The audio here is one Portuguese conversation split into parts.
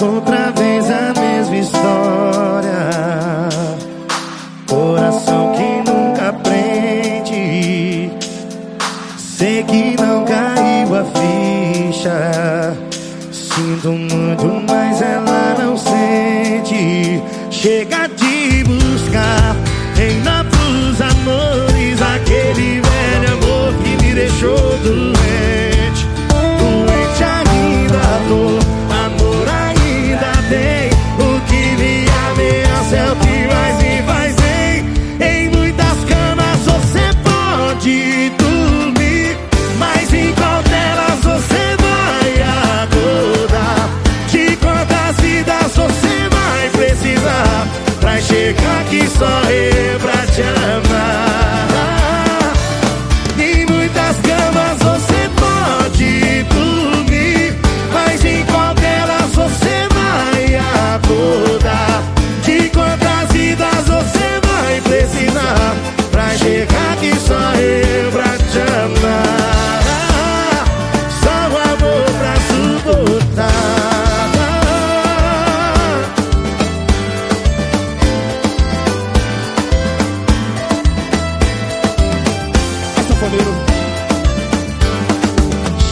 Outra vez a mesma história. Coração que nunca aprende. Sei que não caiu a ficha. Sinto muito, mas ela não sente. Chega de control the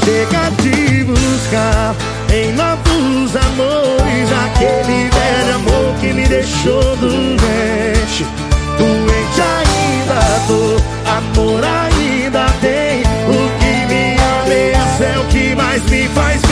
Chega de buscar em novos amores aquele velho amor que me deixou doente. Doente ainda tô, amor ainda tem. O que me ameaça é o que mais me faz bem.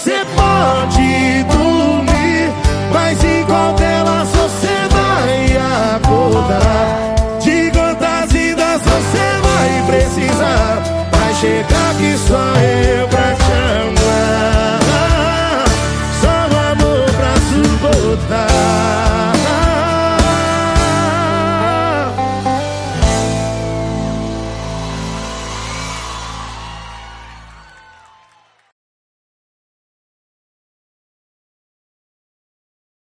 você pode.